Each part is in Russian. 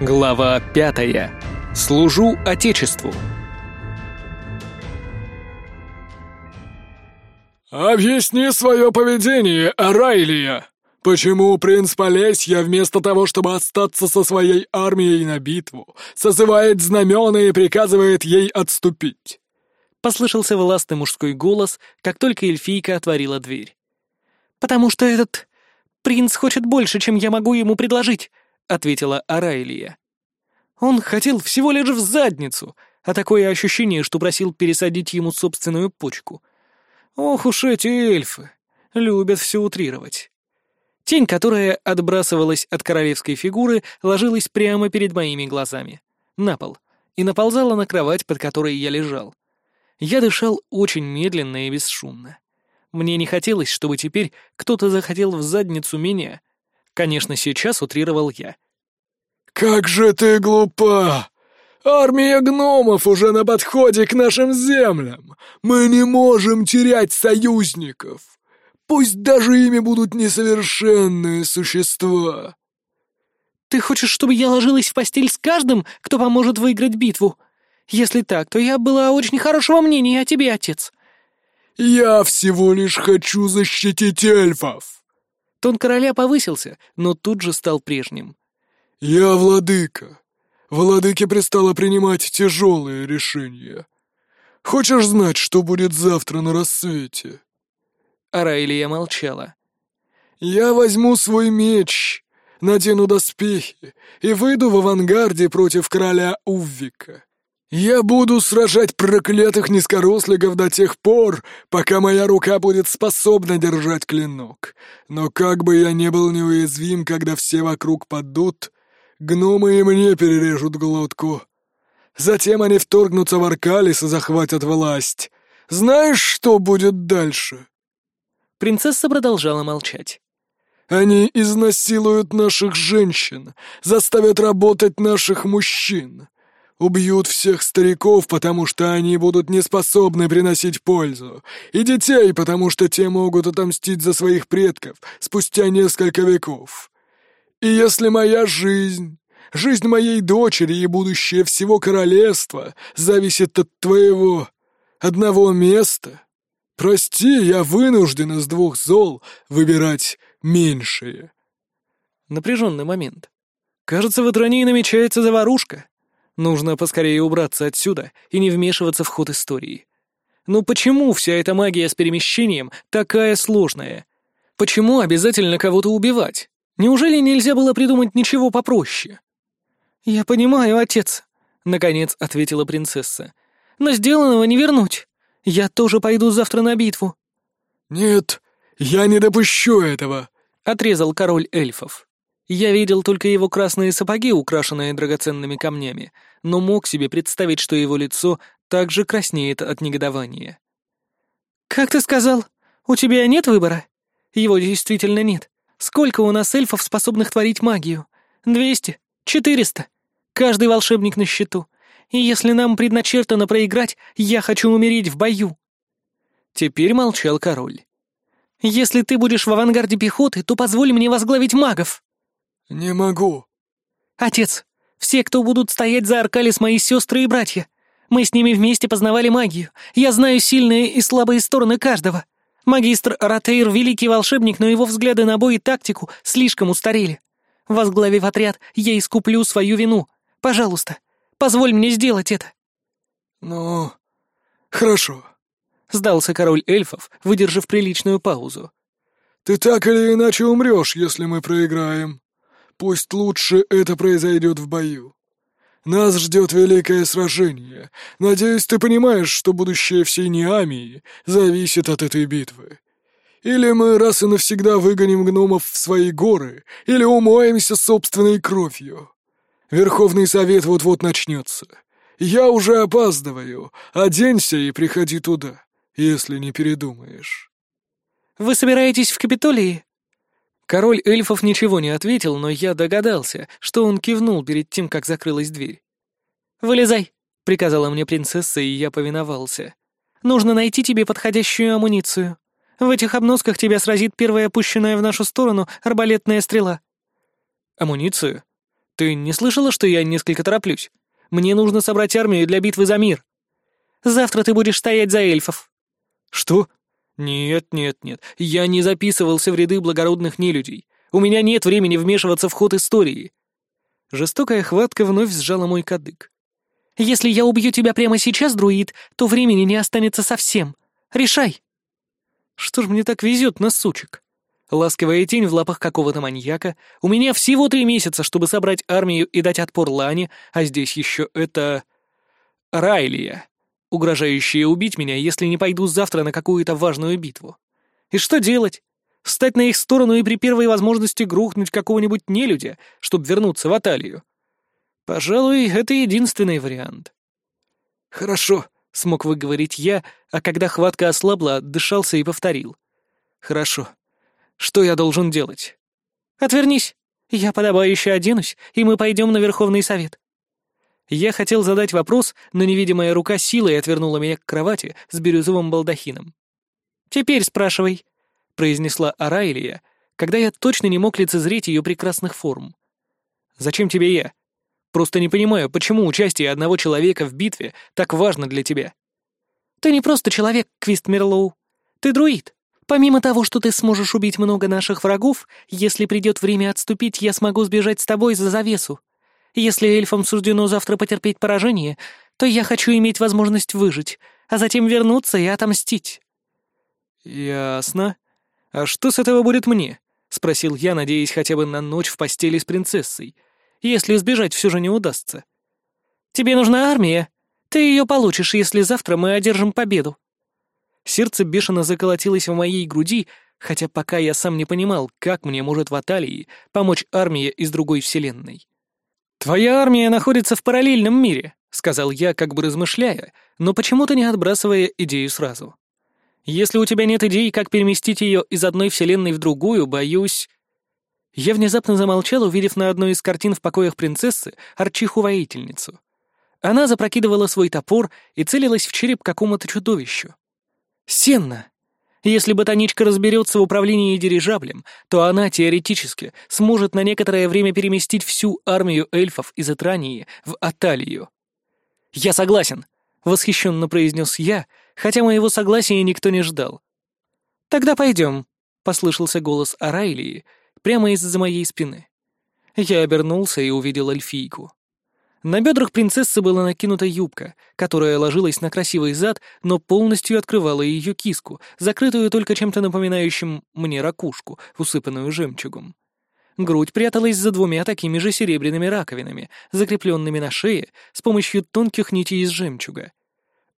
Глава 5. Служу Отечеству. «Объясни свое поведение, Арайлия! Почему принц Полесья вместо того, чтобы остаться со своей армией на битву, созывает знамена и приказывает ей отступить?» Послышался властный мужской голос, как только эльфийка отворила дверь. «Потому что этот принц хочет больше, чем я могу ему предложить. — ответила Арайлия. Он хотел всего лишь в задницу, а такое ощущение, что просил пересадить ему собственную почку. Ох уж эти эльфы! Любят все утрировать. Тень, которая отбрасывалась от королевской фигуры, ложилась прямо перед моими глазами, на пол, и наползала на кровать, под которой я лежал. Я дышал очень медленно и бесшумно. Мне не хотелось, чтобы теперь кто-то захотел в задницу меня — Конечно, сейчас утрировал я. «Как же ты глупа! Армия гномов уже на подходе к нашим землям! Мы не можем терять союзников! Пусть даже ими будут несовершенные существа!» «Ты хочешь, чтобы я ложилась в постель с каждым, кто поможет выиграть битву? Если так, то я была очень хорошего мнения о тебе, отец!» «Я всего лишь хочу защитить эльфов!» Тон короля повысился, но тут же стал прежним. «Я владыка. Владыке пристало принимать тяжелые решения. Хочешь знать, что будет завтра на рассвете?» Арайлия молчала. «Я возьму свой меч, надену доспехи и выйду в авангарде против короля Уввика. Я буду сражать проклятых низкоросликов до тех пор, пока моя рука будет способна держать клинок. Но как бы я не был неуязвим, когда все вокруг падут, гномы и мне перережут глотку. Затем они вторгнутся в Аркалис и захватят власть. Знаешь, что будет дальше?» Принцесса продолжала молчать. «Они изнасилуют наших женщин, заставят работать наших мужчин». Убьют всех стариков, потому что они будут не способны приносить пользу. И детей, потому что те могут отомстить за своих предков спустя несколько веков. И если моя жизнь, жизнь моей дочери и будущее всего королевства зависит от твоего одного места, прости, я вынужден из двух зол выбирать меньшее. Напряженный момент. Кажется, в Атронии намечается заварушка. Нужно поскорее убраться отсюда и не вмешиваться в ход истории. Но почему вся эта магия с перемещением такая сложная? Почему обязательно кого-то убивать? Неужели нельзя было придумать ничего попроще? «Я понимаю, отец», — наконец ответила принцесса. «Но сделанного не вернуть. Я тоже пойду завтра на битву». «Нет, я не допущу этого», — отрезал король эльфов. Я видел только его красные сапоги, украшенные драгоценными камнями, но мог себе представить, что его лицо также краснеет от негодования. «Как ты сказал? У тебя нет выбора? Его действительно нет. Сколько у нас эльфов, способных творить магию? Двести? Четыреста? Каждый волшебник на счету. И если нам предначертано проиграть, я хочу умереть в бою». Теперь молчал король. «Если ты будешь в авангарде пехоты, то позволь мне возглавить магов». «Не могу». «Отец, все, кто будут стоять за Аркалис, мои сестры и братья. Мы с ними вместе познавали магию. Я знаю сильные и слабые стороны каждого. Магистр Ратейр — великий волшебник, но его взгляды на бой и тактику слишком устарели. Возглавив отряд, я искуплю свою вину. Пожалуйста, позволь мне сделать это». «Ну, хорошо», — сдался король эльфов, выдержав приличную паузу. «Ты так или иначе умрешь, если мы проиграем. Пусть лучше это произойдет в бою. Нас ждет великое сражение. Надеюсь, ты понимаешь, что будущее всей Неамии зависит от этой битвы. Или мы раз и навсегда выгоним гномов в свои горы, или умоемся собственной кровью. Верховный совет вот-вот начнется. Я уже опаздываю. Оденься и приходи туда, если не передумаешь. Вы собираетесь в Капитолии? Король эльфов ничего не ответил, но я догадался, что он кивнул перед тем, как закрылась дверь. «Вылезай!» — приказала мне принцесса, и я повиновался. «Нужно найти тебе подходящую амуницию. В этих обносках тебя сразит первая пущенная в нашу сторону арбалетная стрела». «Амуницию? Ты не слышала, что я несколько тороплюсь? Мне нужно собрать армию для битвы за мир». «Завтра ты будешь стоять за эльфов». «Что? Нет, нет, нет, я не записывался в ряды благородных нелюдей. У меня нет времени вмешиваться в ход истории. Жестокая хватка вновь сжала мой кадык. Если я убью тебя прямо сейчас, друид, то времени не останется совсем. Решай. Что ж мне так везет на сучек? Ласковая тень в лапах какого-то маньяка. У меня всего три месяца, чтобы собрать армию и дать отпор Лане, а здесь еще это... Райлия. Угрожающие убить меня, если не пойду завтра на какую-то важную битву. И что делать? Встать на их сторону и при первой возможности грохнуть какого-нибудь нелюдя, чтобы вернуться в Аталию? Пожалуй, это единственный вариант. «Хорошо», — смог выговорить я, а когда хватка ослабла, дышался и повторил. «Хорошо. Что я должен делать?» «Отвернись. Я подобающе оденусь, и мы пойдем на Верховный Совет. Я хотел задать вопрос, но невидимая рука силой отвернула меня к кровати с бирюзовым балдахином. «Теперь спрашивай», — произнесла Арайлия, когда я точно не мог лицезреть ее прекрасных форм. «Зачем тебе я? Просто не понимаю, почему участие одного человека в битве так важно для тебя?» «Ты не просто человек, Квист Мерлоу. Ты друид. Помимо того, что ты сможешь убить много наших врагов, если придет время отступить, я смогу сбежать с тобой за завесу. Если эльфам суждено завтра потерпеть поражение, то я хочу иметь возможность выжить, а затем вернуться и отомстить». «Ясно. А что с этого будет мне?» — спросил я, надеясь хотя бы на ночь в постели с принцессой, если сбежать все же не удастся. «Тебе нужна армия. Ты ее получишь, если завтра мы одержим победу». Сердце бешено заколотилось в моей груди, хотя пока я сам не понимал, как мне может в Аталии помочь армия из другой вселенной. «Твоя армия находится в параллельном мире», — сказал я, как бы размышляя, но почему-то не отбрасывая идею сразу. «Если у тебя нет идей, как переместить ее из одной вселенной в другую, боюсь...» Я внезапно замолчал, увидев на одной из картин в покоях принцессы арчиху-воительницу. Она запрокидывала свой топор и целилась в череп какому-то чудовищу. «Сенна!» Если ботаничка разберется в управлении дирижаблем, то она теоретически сможет на некоторое время переместить всю армию эльфов из Этрании в Аталию. «Я согласен», — восхищенно произнес я, хотя моего согласия никто не ждал. «Тогда пойдем», — послышался голос Арайлии прямо из-за моей спины. Я обернулся и увидел эльфийку. На бедрах принцессы была накинута юбка, которая ложилась на красивый зад, но полностью открывала ее киску, закрытую только чем-то напоминающим мне ракушку, усыпанную жемчугом. Грудь пряталась за двумя такими же серебряными раковинами, закрепленными на шее с помощью тонких нитей из жемчуга.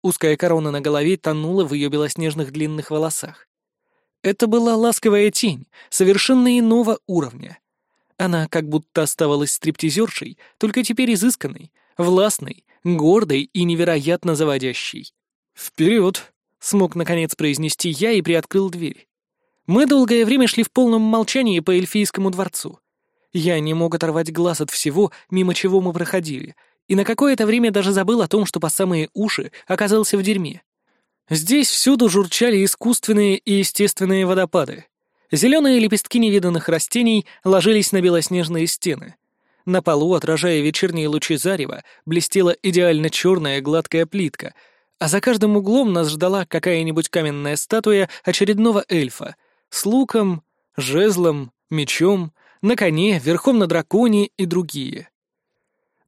Узкая корона на голове тонула в ее белоснежных длинных волосах. Это была ласковая тень, совершенно иного уровня — она как будто оставалась стриптизершей, только теперь изысканной, властной, гордой и невероятно заводящей. «Вперед!» — смог наконец произнести я и приоткрыл дверь. Мы долгое время шли в полном молчании по эльфийскому дворцу. Я не мог оторвать глаз от всего, мимо чего мы проходили, и на какое-то время даже забыл о том, что по самые уши оказался в дерьме. Здесь всюду журчали искусственные и естественные водопады, Зеленые лепестки невиданных растений ложились на белоснежные стены. На полу, отражая вечерние лучи зарева, блестела идеально черная гладкая плитка, а за каждым углом нас ждала какая-нибудь каменная статуя очередного эльфа с луком, жезлом, мечом, на коне, верхом на драконе и другие.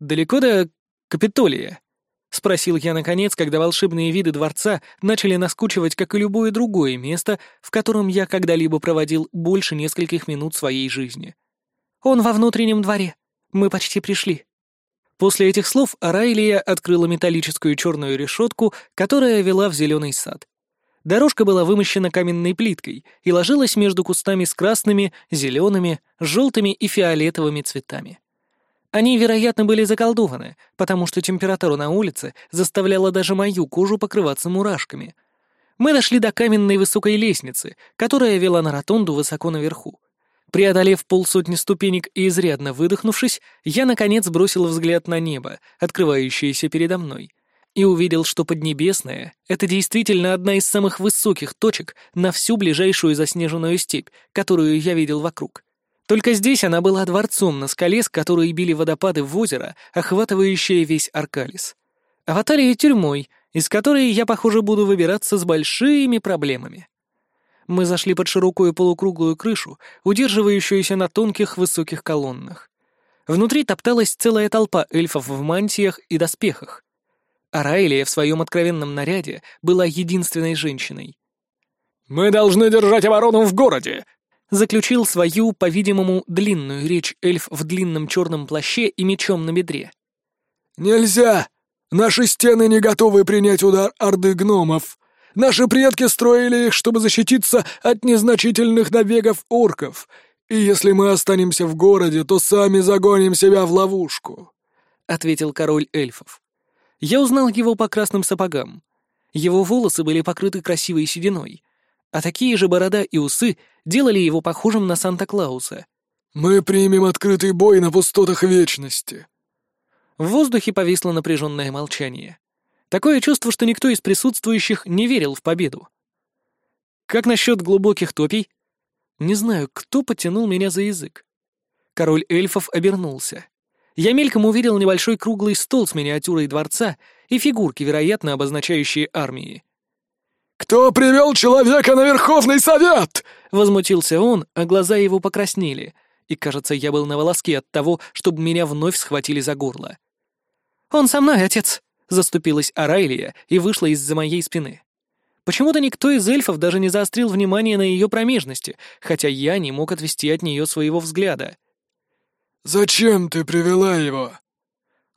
Далеко до Капитолия Спросил я наконец, когда волшебные виды дворца начали наскучивать, как и любое другое место, в котором я когда-либо проводил больше нескольких минут своей жизни. «Он во внутреннем дворе. Мы почти пришли». После этих слов Арайлия открыла металлическую черную решетку, которая вела в зеленый сад. Дорожка была вымощена каменной плиткой и ложилась между кустами с красными, зелеными, желтыми и фиолетовыми цветами. Они, вероятно, были заколдованы, потому что температура на улице заставляла даже мою кожу покрываться мурашками. Мы дошли до каменной высокой лестницы, которая вела на ротонду высоко наверху. Преодолев полсотни ступенек и изрядно выдохнувшись, я, наконец, бросил взгляд на небо, открывающееся передо мной, и увидел, что Поднебесная — это действительно одна из самых высоких точек на всю ближайшую заснеженную степь, которую я видел вокруг — только здесь она была дворцом на скале, с которой били водопады в озеро, охватывающее весь Аркалис. Аватария тюрьмой, из которой я, похоже, буду выбираться с большими проблемами. Мы зашли под широкую полукруглую крышу, удерживающуюся на тонких высоких колоннах. Внутри топталась целая толпа эльфов в мантиях и доспехах. А Райлия в своем откровенном наряде была единственной женщиной. «Мы должны держать оборону в городе!» заключил свою, по-видимому, длинную речь эльф в длинном черном плаще и мечом на бедре. «Нельзя! Наши стены не готовы принять удар орды гномов. Наши предки строили их, чтобы защититься от незначительных набегов орков, и если мы останемся в городе, то сами загоним себя в ловушку», — ответил король эльфов. Я узнал его по красным сапогам. Его волосы были покрыты красивой сединой — а такие же борода и усы делали его похожим на Санта-Клауса. «Мы примем открытый бой на пустотах вечности». В воздухе повисло напряженное молчание. Такое чувство, что никто из присутствующих не верил в победу. «Как насчет глубоких топий?» Не знаю, кто потянул меня за язык. Король эльфов обернулся. Я мельком увидел небольшой круглый стол с миниатюрой дворца и фигурки, вероятно, обозначающие армии. «Кто привел человека на Верховный Совет?» Возмутился он, а глаза его покраснели, и, кажется, я был на волоске от того, чтобы меня вновь схватили за горло. «Он со мной, отец!» — заступилась Арайлия и вышла из-за моей спины. Почему-то никто из эльфов даже не заострил внимание на ее промежности, хотя я не мог отвести от нее своего взгляда. «Зачем ты привела его?»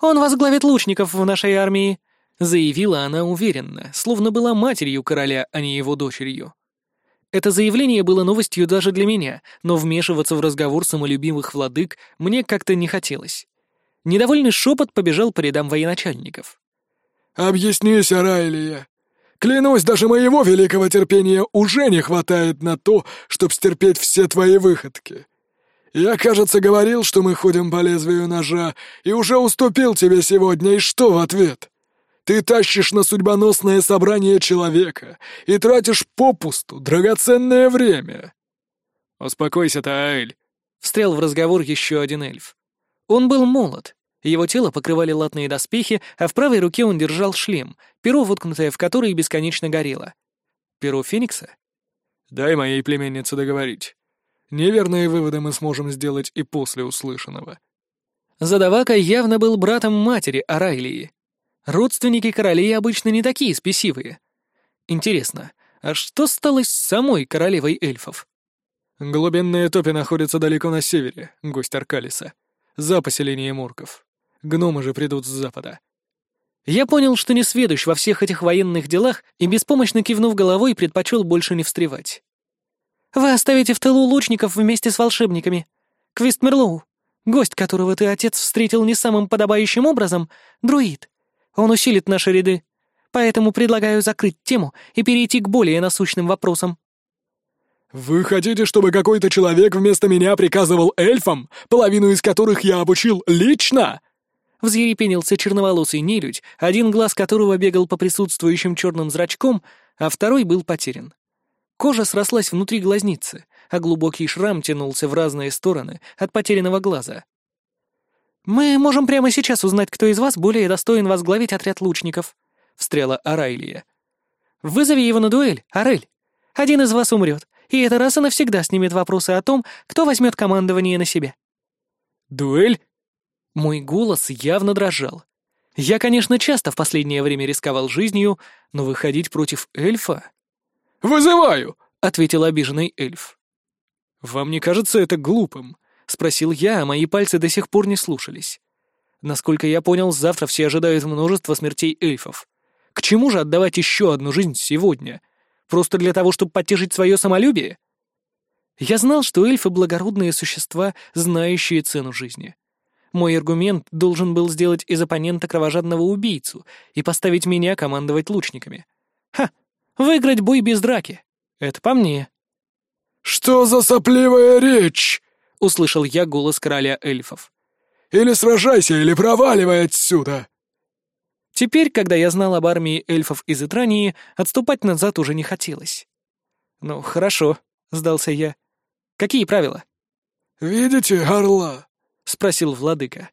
«Он возглавит лучников в нашей армии», Заявила она уверенно, словно была матерью короля, а не его дочерью. Это заявление было новостью даже для меня, но вмешиваться в разговор самолюбимых владык мне как-то не хотелось. Недовольный шепот побежал по рядам военачальников. «Объяснись, Арайлия. Клянусь, даже моего великого терпения уже не хватает на то, чтобы стерпеть все твои выходки. Я, кажется, говорил, что мы ходим по лезвию ножа, и уже уступил тебе сегодня, и что в ответ?» Ты тащишь на судьбоносное собрание человека и тратишь попусту драгоценное время. Успокойся, Таэль. Встрял в разговор еще один эльф. Он был молод. Его тело покрывали латные доспехи, а в правой руке он держал шлем, перо, воткнутое в который бесконечно горело. Перо Феникса? Дай моей племеннице договорить. Неверные выводы мы сможем сделать и после услышанного. Задавака явно был братом матери Арайлии, Родственники королей обычно не такие спесивые. Интересно, а что стало с самой королевой эльфов? Глубинные топи находятся далеко на севере, гость Аркалиса. За поселением орков. Гномы же придут с запада. Я понял, что не сведущ во всех этих военных делах и беспомощно кивнув головой, предпочел больше не встревать. «Вы оставите в тылу лучников вместе с волшебниками. Квист Мерлоу, гость которого ты, отец, встретил не самым подобающим образом, друид. Он усилит наши ряды. Поэтому предлагаю закрыть тему и перейти к более насущным вопросам». «Вы хотите, чтобы какой-то человек вместо меня приказывал эльфам, половину из которых я обучил лично?» Взъерепенился черноволосый нелюдь, один глаз которого бегал по присутствующим черным зрачком, а второй был потерян. Кожа срослась внутри глазницы, а глубокий шрам тянулся в разные стороны от потерянного глаза. «Мы можем прямо сейчас узнать, кто из вас более достоин возглавить отряд лучников», — Встрела Арайлия. «Вызови его на дуэль, Арель. Один из вас умрет, и это раз и навсегда снимет вопросы о том, кто возьмет командование на себя». «Дуэль?» Мой голос явно дрожал. Я, конечно, часто в последнее время рисковал жизнью, но выходить против эльфа... «Вызываю!» — ответил обиженный эльф. «Вам не кажется это глупым?» — спросил я, а мои пальцы до сих пор не слушались. Насколько я понял, завтра все ожидают множество смертей эльфов. К чему же отдавать еще одну жизнь сегодня? Просто для того, чтобы потешить свое самолюбие? Я знал, что эльфы — благородные существа, знающие цену жизни. Мой аргумент должен был сделать из оппонента кровожадного убийцу и поставить меня командовать лучниками. Ха! Выиграть бой без драки! Это по мне. «Что за сопливая речь?» — услышал я голос короля эльфов. «Или сражайся, или проваливай отсюда!» Теперь, когда я знал об армии эльфов из Итрании, отступать назад уже не хотелось. «Ну, хорошо», — сдался я. «Какие правила?» «Видите орла?» — спросил владыка.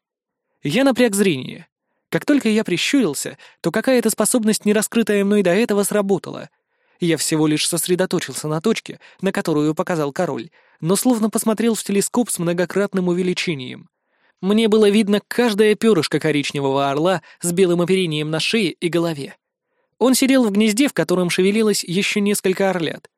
Я напряг зрение. Как только я прищурился, то какая-то способность, не раскрытая мной до этого, сработала — я всего лишь сосредоточился на точке, на которую показал король, но словно посмотрел в телескоп с многократным увеличением. Мне было видно каждое перышко коричневого орла с белым оперением на шее и голове. Он сидел в гнезде, в котором шевелилось еще несколько орлят.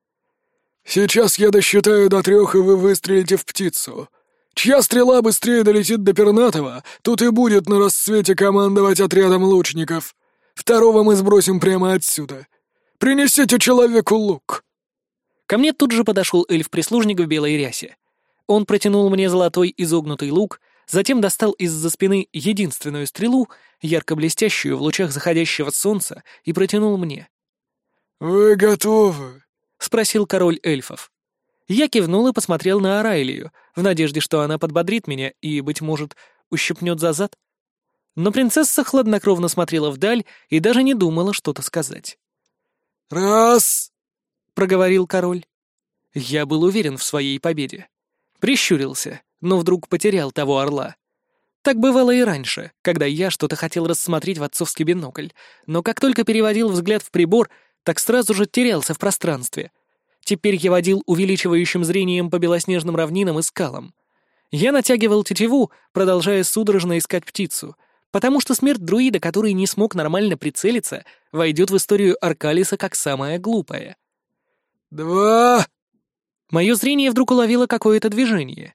«Сейчас я досчитаю до трех, и вы выстрелите в птицу. Чья стрела быстрее долетит до пернатого, тут и будет на рассвете командовать отрядом лучников. Второго мы сбросим прямо отсюда», Принесите человеку лук!» Ко мне тут же подошел эльф-прислужник в белой рясе. Он протянул мне золотой изогнутый лук, затем достал из-за спины единственную стрелу, ярко блестящую в лучах заходящего солнца, и протянул мне. «Вы готовы?» — спросил король эльфов. Я кивнул и посмотрел на Арайлию, в надежде, что она подбодрит меня и, быть может, ущипнет за зад. Но принцесса хладнокровно смотрела вдаль и даже не думала что-то сказать. «Раз!» — проговорил король. Я был уверен в своей победе. Прищурился, но вдруг потерял того орла. Так бывало и раньше, когда я что-то хотел рассмотреть в отцовский бинокль, но как только переводил взгляд в прибор, так сразу же терялся в пространстве. Теперь я водил увеличивающим зрением по белоснежным равнинам и скалам. Я натягивал тетиву, продолжая судорожно искать птицу — потому что смерть друида, который не смог нормально прицелиться, войдет в историю Аркалиса как самая глупая. «Два!» Мое зрение вдруг уловило какое-то движение.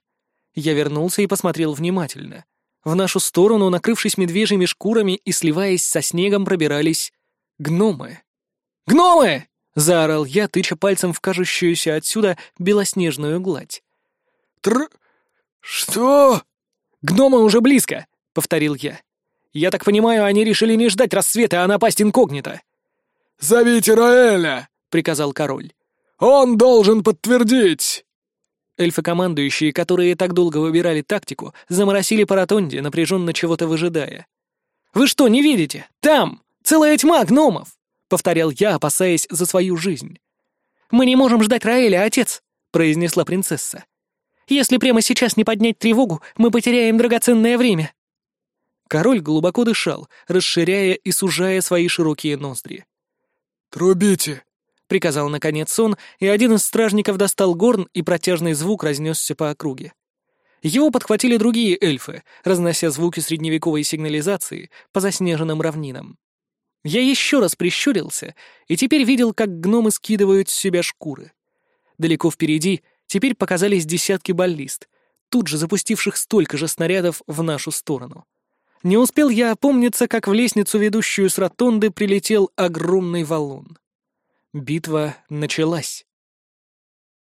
Я вернулся и посмотрел внимательно. В нашу сторону, накрывшись медвежьими шкурами и сливаясь со снегом, пробирались гномы. «Гномы!» — заорал я, тыча пальцем в кажущуюся отсюда белоснежную гладь. «Тр... что?» «Гномы уже близко!» — повторил я. Я так понимаю, они решили не ждать рассвета, а напасть инкогнито». «Зовите Роэля!» — приказал король. «Он должен подтвердить!» Эльфы-командующие, которые так долго выбирали тактику, заморосили по ротонде, напряженно чего-то выжидая. «Вы что, не видите? Там! Целая тьма гномов!» — повторял я, опасаясь за свою жизнь. «Мы не можем ждать Раэля, отец!» — произнесла принцесса. «Если прямо сейчас не поднять тревогу, мы потеряем драгоценное время!» Король глубоко дышал, расширяя и сужая свои широкие ноздри. «Трубите!» — приказал наконец он, и один из стражников достал горн, и протяжный звук разнесся по округе. Его подхватили другие эльфы, разнося звуки средневековой сигнализации по заснеженным равнинам. Я еще раз прищурился и теперь видел, как гномы скидывают с себя шкуры. Далеко впереди теперь показались десятки баллист, тут же запустивших столько же снарядов в нашу сторону. Не успел я опомниться, как в лестницу, ведущую с ротонды, прилетел огромный валун. Битва началась.